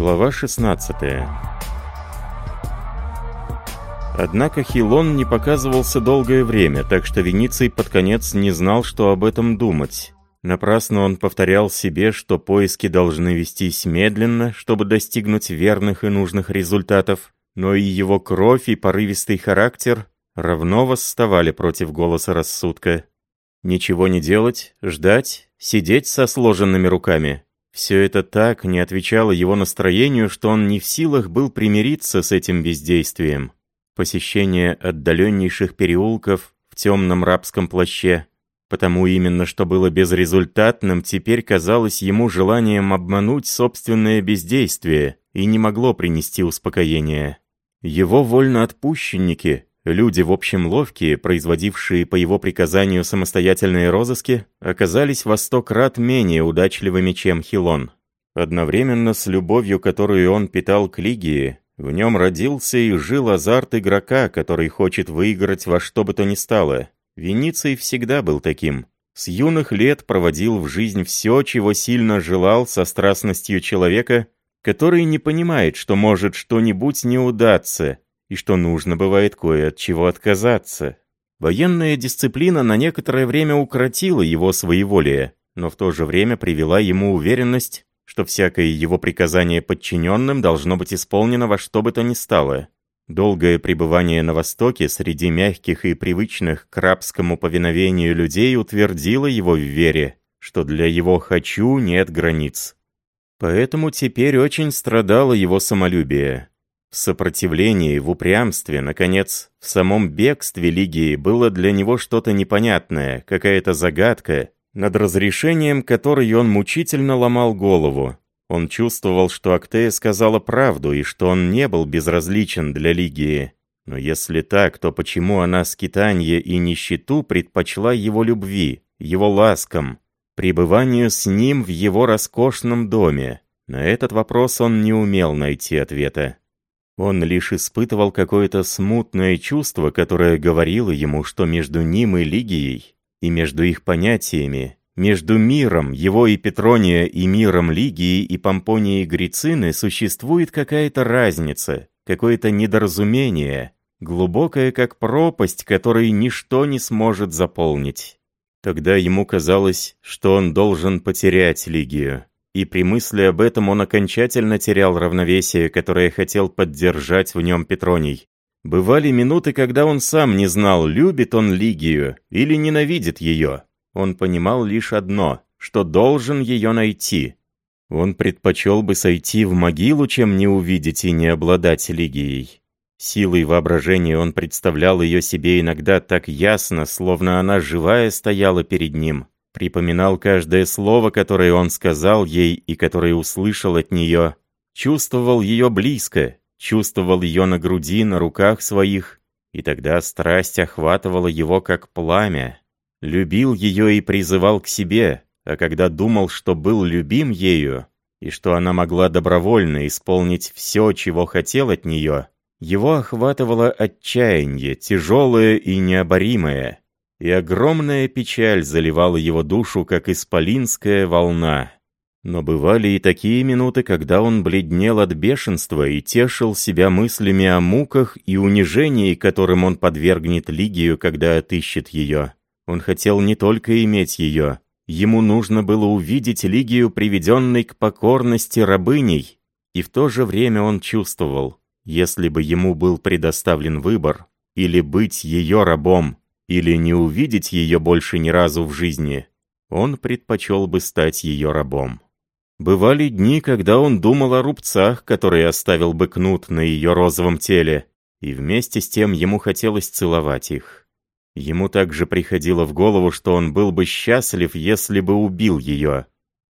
Глава 16 Однако Хилон не показывался долгое время, так что Вениций под конец не знал, что об этом думать. Напрасно он повторял себе, что поиски должны вестись медленно, чтобы достигнуть верных и нужных результатов, но и его кровь и порывистый характер равно восставали против голоса рассудка. Ничего не делать, ждать, сидеть со сложенными руками. Все это так не отвечало его настроению, что он не в силах был примириться с этим бездействием. Посещение отдаленнейших переулков в темном рабском плаще, потому именно что было безрезультатным, теперь казалось ему желанием обмануть собственное бездействие и не могло принести успокоения. Его вольноотпущенники, Люди, в общем, ловкие, производившие по его приказанию самостоятельные розыски, оказались во сто крат менее удачливыми, чем Хилон. Одновременно с любовью, которую он питал к Лигии, в нем родился и жил азарт игрока, который хочет выиграть во что бы то ни стало. Вениций всегда был таким. С юных лет проводил в жизнь все, чего сильно желал со страстностью человека, который не понимает, что может что-нибудь не удаться, и что нужно бывает кое от чего отказаться. Военная дисциплина на некоторое время укротила его своеволие, но в то же время привела ему уверенность, что всякое его приказание подчиненным должно быть исполнено во что бы то ни стало. Долгое пребывание на Востоке среди мягких и привычных к рабскому повиновению людей утвердило его в вере, что для его «хочу» нет границ. Поэтому теперь очень страдало его самолюбие. В сопротивлении, в упрямстве, наконец, в самом бегстве Лигии было для него что-то непонятное, какая-то загадка, над разрешением которой он мучительно ломал голову. Он чувствовал, что Актея сказала правду и что он не был безразличен для Лигии. Но если так, то почему она скитанье и нищету предпочла его любви, его ласкам, пребыванию с ним в его роскошном доме? На этот вопрос он не умел найти ответа. Он лишь испытывал какое-то смутное чувство, которое говорило ему, что между ним и Лигией, и между их понятиями, между миром, его и Петрония, и миром Лигии и Помпонии Грицины существует какая-то разница, какое-то недоразумение, глубокое как пропасть, которой ничто не сможет заполнить. Тогда ему казалось, что он должен потерять Лигию. И при мысли об этом он окончательно терял равновесие, которое хотел поддержать в нем Петроний. Бывали минуты, когда он сам не знал, любит он Лигию или ненавидит ее. Он понимал лишь одно, что должен ее найти. Он предпочел бы сойти в могилу, чем не увидеть и не обладать Лигией. Силой воображения он представлял ее себе иногда так ясно, словно она живая стояла перед ним припоминал каждое слово, которое он сказал ей и которое услышал от нее, чувствовал ее близко, чувствовал ее на груди, на руках своих, и тогда страсть охватывала его как пламя. Любил ее и призывал к себе, а когда думал, что был любим ею, и что она могла добровольно исполнить все, чего хотел от нее, его охватывало отчаяние, тяжелое и необоримое, и огромная печаль заливала его душу, как исполинская волна. Но бывали и такие минуты, когда он бледнел от бешенства и тешил себя мыслями о муках и унижении, которым он подвергнет Лигию, когда отыщет ее. Он хотел не только иметь ее, ему нужно было увидеть Лигию, приведенной к покорности рабыней, и в то же время он чувствовал, если бы ему был предоставлен выбор, или быть ее рабом, или не увидеть ее больше ни разу в жизни, он предпочел бы стать ее рабом. Бывали дни, когда он думал о рубцах, которые оставил бы кнут на ее розовом теле, и вместе с тем ему хотелось целовать их. Ему также приходило в голову, что он был бы счастлив, если бы убил ее.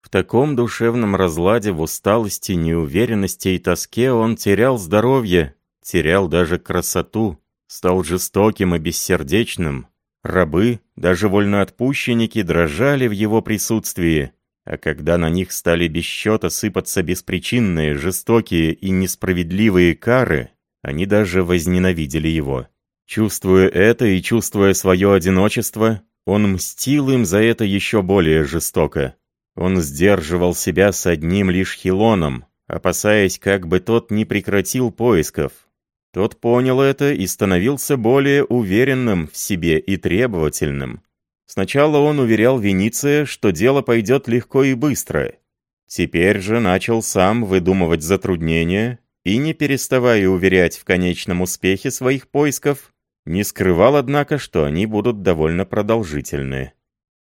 В таком душевном разладе, в усталости, неуверенности и тоске он терял здоровье, терял даже красоту, стал жестоким и бессердечным. Рабы, даже вольноотпущенники дрожали в его присутствии, а когда на них стали без счета сыпаться беспричинные, жестокие и несправедливые кары, они даже возненавидели его. Чувствуя это и чувствуя свое одиночество, он мстил им за это еще более жестоко. Он сдерживал себя с одним лишь Хилоном, опасаясь, как бы тот не прекратил поисков. Тот понял это и становился более уверенным в себе и требовательным. Сначала он уверял Вениция, что дело пойдет легко и быстро. Теперь же начал сам выдумывать затруднения и, не переставая уверять в конечном успехе своих поисков, не скрывал, однако, что они будут довольно продолжительны.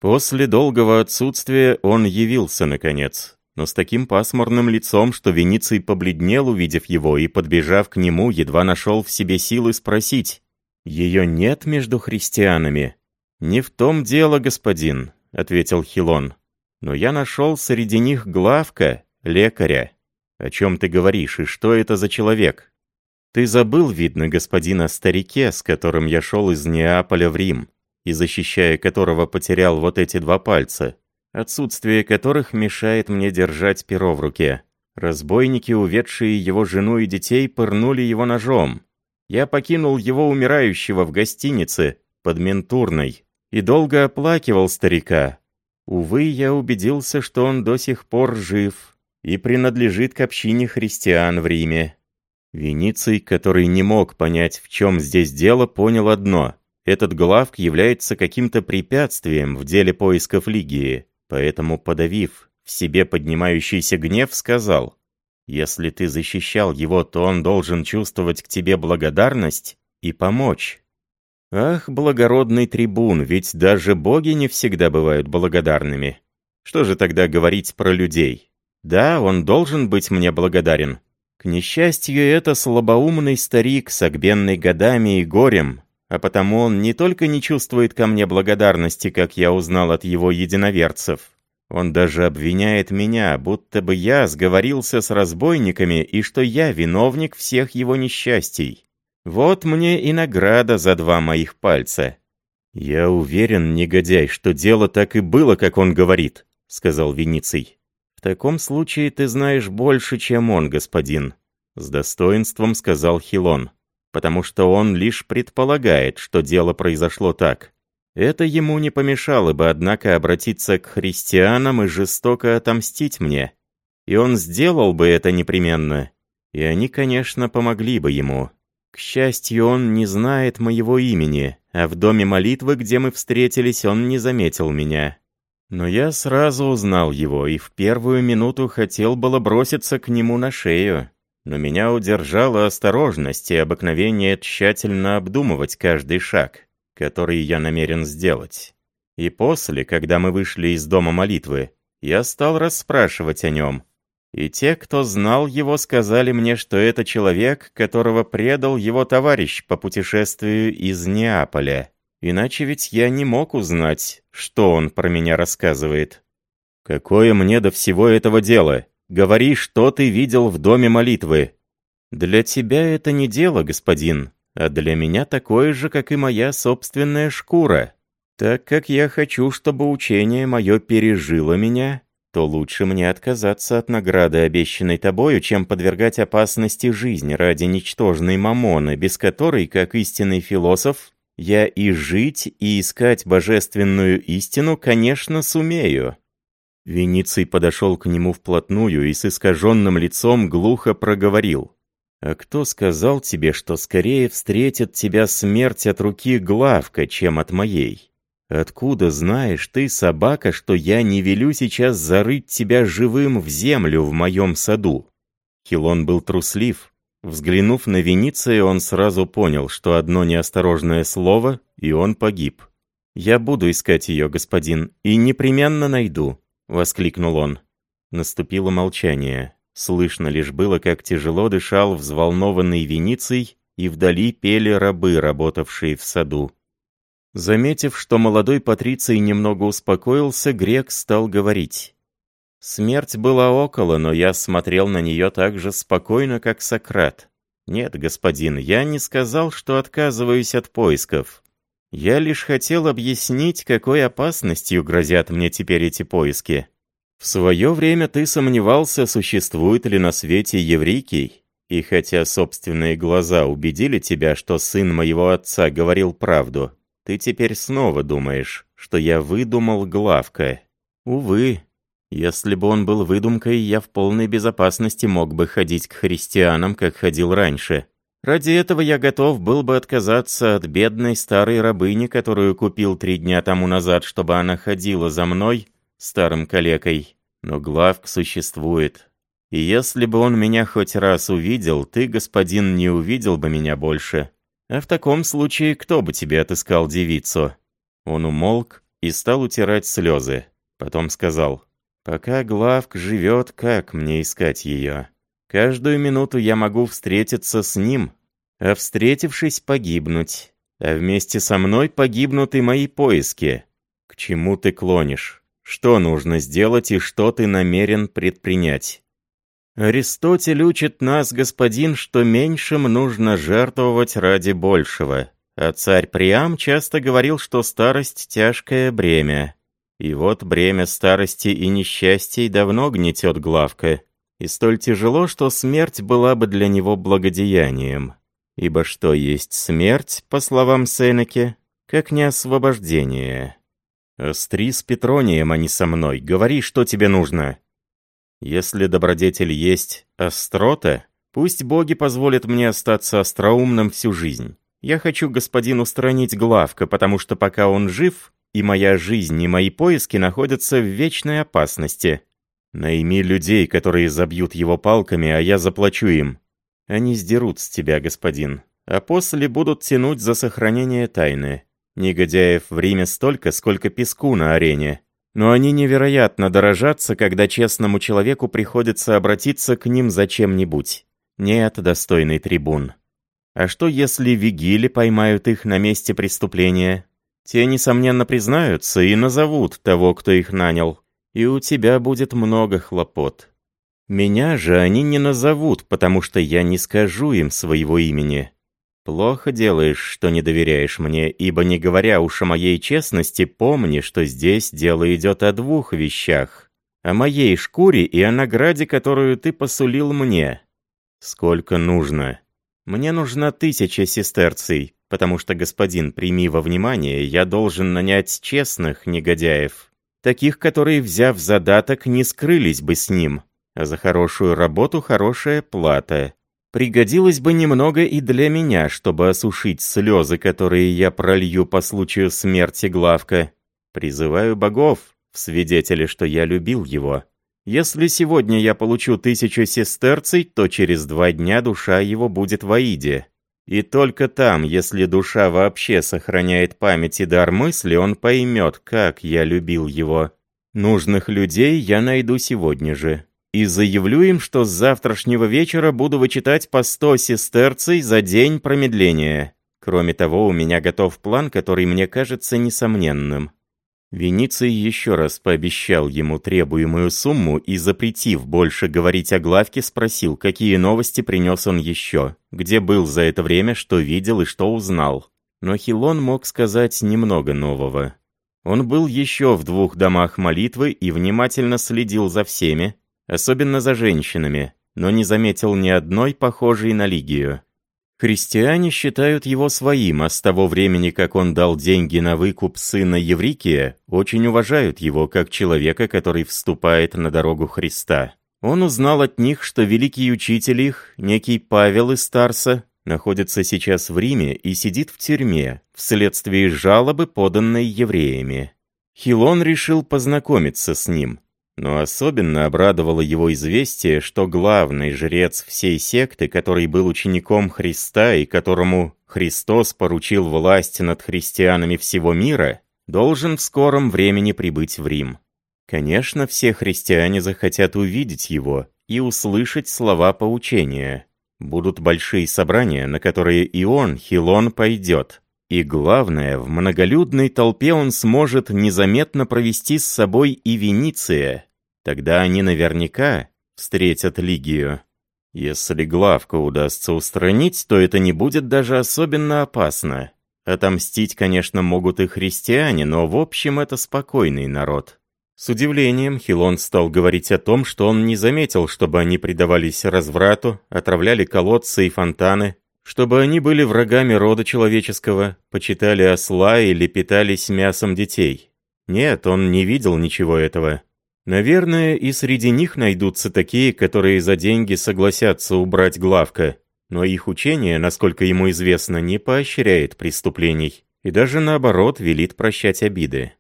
После долгого отсутствия он явился, наконец, но с таким пасмурным лицом, что Вениций побледнел, увидев его, и, подбежав к нему, едва нашел в себе силы спросить, «Ее нет между христианами?» «Не в том дело, господин», — ответил Хилон. «Но я нашел среди них главка, лекаря. О чем ты говоришь и что это за человек?» «Ты забыл, видно, господин, о старике, с которым я шел из Неаполя в Рим, и защищая которого потерял вот эти два пальца, отсутствие которых мешает мне держать перо в руке. Разбойники, уведшие его жену и детей, пырнули его ножом. Я покинул его умирающего в гостинице под Ментурной и долго оплакивал старика. Увы, я убедился, что он до сих пор жив и принадлежит к общине христиан в Риме. Вениций, который не мог понять, в чем здесь дело, понял одно. Этот главк является каким-то препятствием в деле поисков Лигии, поэтому, подавив в себе поднимающийся гнев, сказал, «Если ты защищал его, то он должен чувствовать к тебе благодарность и помочь». Ах, благородный трибун, ведь даже боги не всегда бывают благодарными. Что же тогда говорить про людей? Да, он должен быть мне благодарен. К несчастью, это слабоумный старик, согбенный годами и горем, а потому он не только не чувствует ко мне благодарности, как я узнал от его единоверцев, он даже обвиняет меня, будто бы я сговорился с разбойниками и что я виновник всех его несчастий. Вот мне и награда за два моих пальца». «Я уверен, негодяй, что дело так и было, как он говорит», — сказал Вениций. «В таком случае ты знаешь больше, чем он, господин», — с достоинством сказал Хилон, «потому что он лишь предполагает, что дело произошло так. Это ему не помешало бы, однако, обратиться к христианам и жестоко отомстить мне. И он сделал бы это непременно, и они, конечно, помогли бы ему». К счастью, он не знает моего имени, а в доме молитвы, где мы встретились, он не заметил меня. Но я сразу узнал его и в первую минуту хотел было броситься к нему на шею. Но меня удержала осторожность и обыкновение тщательно обдумывать каждый шаг, который я намерен сделать. И после, когда мы вышли из дома молитвы, я стал расспрашивать о нем, и те, кто знал его, сказали мне, что это человек, которого предал его товарищ по путешествию из Неаполя. Иначе ведь я не мог узнать, что он про меня рассказывает. Какое мне до всего этого дела? Говори, что ты видел в доме молитвы. Для тебя это не дело, господин, а для меня такое же, как и моя собственная шкура. Так как я хочу, чтобы учение мое пережило меня, то лучше мне отказаться от награды, обещанной тобою, чем подвергать опасности жизни ради ничтожной мамоны, без которой, как истинный философ, я и жить, и искать божественную истину, конечно, сумею». Вениций подошел к нему вплотную и с искаженным лицом глухо проговорил. «А кто сказал тебе, что скорее встретит тебя смерть от руки Главка, чем от моей?» «Откуда знаешь ты, собака, что я не велю сейчас зарыть тебя живым в землю в моем саду?» Хилон был труслив. Взглянув на Вениция, он сразу понял, что одно неосторожное слово, и он погиб. «Я буду искать ее, господин, и непременно найду», — воскликнул он. Наступило молчание. Слышно лишь было, как тяжело дышал взволнованный Вениций, и вдали пели рабы, работавшие в саду. Заметив, что молодой Патриций немного успокоился, грек стал говорить. «Смерть была около, но я смотрел на нее так же спокойно, как Сократ. Нет, господин, я не сказал, что отказываюсь от поисков. Я лишь хотел объяснить, какой опасностью грозят мне теперь эти поиски. В свое время ты сомневался, существует ли на свете Еврикий, и хотя собственные глаза убедили тебя, что сын моего отца говорил правду, ты теперь снова думаешь, что я выдумал Главка. Увы, Если бы он был выдумкой, я в полной безопасности мог бы ходить к христианам, как ходил раньше. Ради этого я готов был бы отказаться от бедной старой рабыни, которую купил три дня тому назад, чтобы она ходила за мной, старым калекой. Но Главк существует. И если бы он меня хоть раз увидел, ты, господин, не увидел бы меня больше. А в таком случае кто бы тебе отыскал девицу?» Он умолк и стал утирать слезы. Потом сказал, «Пока Главк живет, как мне искать ее? Каждую минуту я могу встретиться с ним, а встретившись, погибнуть. А вместе со мной погибнут и мои поиски. К чему ты клонишь? Что нужно сделать и что ты намерен предпринять?» Аристотель учит нас, господин, что меньшим нужно жертвовать ради большего. А царь Приам часто говорил, что старость — тяжкое бремя. И вот бремя старости и несчастий давно гнетет главка, и столь тяжело, что смерть была бы для него благодеянием. Ибо что есть смерть, по словам Сенеки, как не освобождение? Остри с Петронием, а не со мной, говори, что тебе нужно. Если добродетель есть острота, пусть боги позволят мне остаться остроумным всю жизнь. Я хочу, господин, устранить Главка, потому что пока он жив, и моя жизнь, и мои поиски находятся в вечной опасности. Найми людей, которые забьют его палками, а я заплачу им. Они сдерут с тебя, господин, а после будут тянуть за сохранение тайны. Негодяев в Риме столько, сколько песку на арене. Но они невероятно дорожатся, когда честному человеку приходится обратиться к ним за чем-нибудь. Нет, достойный трибун. А что если вигили поймают их на месте преступления? Те, несомненно, признаются и назовут того, кто их нанял. И у тебя будет много хлопот. Меня же они не назовут, потому что я не скажу им своего имени. Плохо делаешь, что не доверяешь мне, ибо не говоря уж о моей честности, помни, что здесь дело идет о двух вещах. О моей шкуре и о награде, которую ты посулил мне. Сколько нужно? Мне нужна тысяча сестерций, потому что, господин, прими во внимание, я должен нанять честных негодяев. Таких, которые, взяв задаток, не скрылись бы с ним. А за хорошую работу хорошая плата. Пригодилось бы немного и для меня, чтобы осушить слезы, которые я пролью по случаю смерти Главка. Призываю богов в свидетели, что я любил его. Если сегодня я получу тысячу сестерций, то через два дня душа его будет в Аиде. И только там, если душа вообще сохраняет память и дар мысли, он поймет, как я любил его. Нужных людей я найду сегодня же. И заявлю им, что с завтрашнего вечера буду вычитать по сто сестерций за день промедления. Кроме того, у меня готов план, который мне кажется несомненным. Вениций еще раз пообещал ему требуемую сумму и, запретив больше говорить о главке, спросил, какие новости принес он еще, где был за это время, что видел и что узнал. Но Хилон мог сказать немного нового. Он был еще в двух домах молитвы и внимательно следил за всеми, особенно за женщинами, но не заметил ни одной похожей на Лигию. Христиане считают его своим, а с того времени, как он дал деньги на выкуп сына Еврикия, очень уважают его как человека, который вступает на дорогу Христа. Он узнал от них, что великий учитель их, некий Павел из Тарса, находится сейчас в Риме и сидит в тюрьме, вследствие жалобы, поданной евреями. Хилон решил познакомиться с ним. Но особенно обрадовало его известие, что главный жрец всей секты, который был учеником Христа и которому Христос поручил власть над христианами всего мира, должен в скором времени прибыть в Рим. Конечно, все христиане захотят увидеть его и услышать слова поучения. Будут большие собрания, на которые и он, Хилон, пойдет. И главное, в многолюдной толпе он сможет незаметно провести с собой и Вениция, Тогда они наверняка встретят Лигию. Если главку удастся устранить, то это не будет даже особенно опасно. Отомстить, конечно, могут и христиане, но в общем это спокойный народ. С удивлением Хилон стал говорить о том, что он не заметил, чтобы они предавались разврату, отравляли колодцы и фонтаны, чтобы они были врагами рода человеческого, почитали осла или питались мясом детей. Нет, он не видел ничего этого. Наверное, и среди них найдутся такие, которые за деньги согласятся убрать главка, но их учение, насколько ему известно, не поощряет преступлений и даже наоборот велит прощать обиды.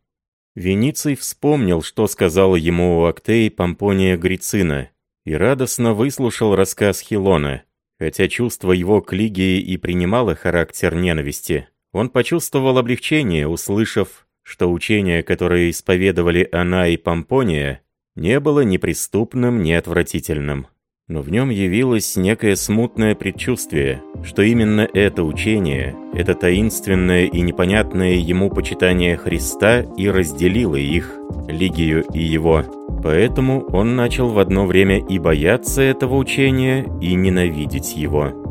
Вениций вспомнил, что сказала ему у Актеи Помпония Грицина, и радостно выслушал рассказ Хилона. Хотя чувство его к Лигии и принимало характер ненависти, он почувствовал облегчение, услышав, что учение, которое исповедовали она и Помпония, не было ни преступным, ни отвратительным но в нем явилось некое смутное предчувствие, что именно это учение, это таинственное и непонятное ему почитание Христа и разделило их, Лигию и его. Поэтому он начал в одно время и бояться этого учения, и ненавидеть его.